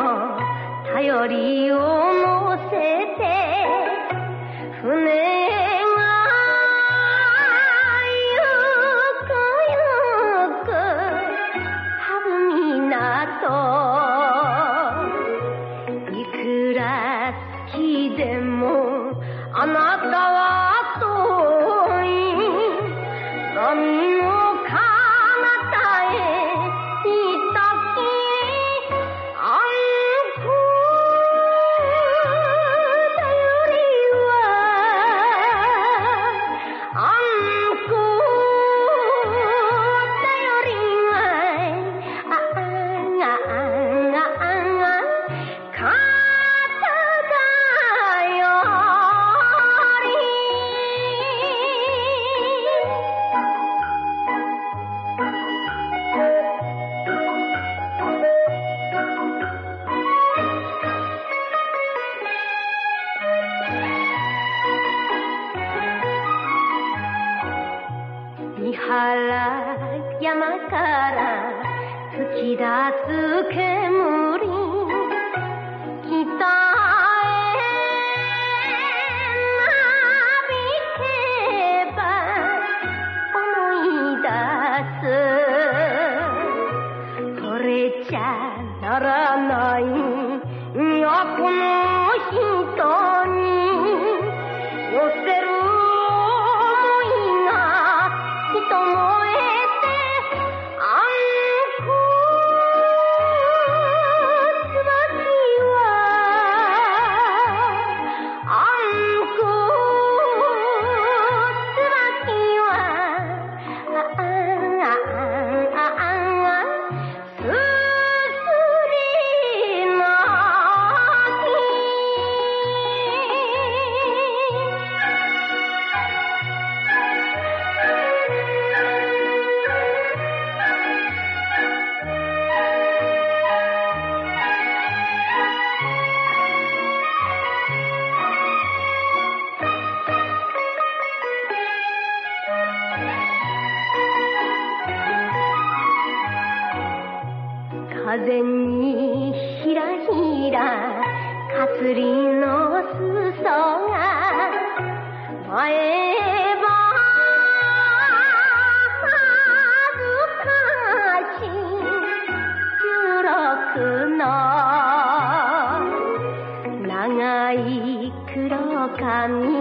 の頼りを乗せて船原山から吹き出す煙北へなびけば思い出す。それじゃならないよこの人に寄せる風にひらひらかすりの裾が前歯恥ずかしい十六の長い黒髪。とっつり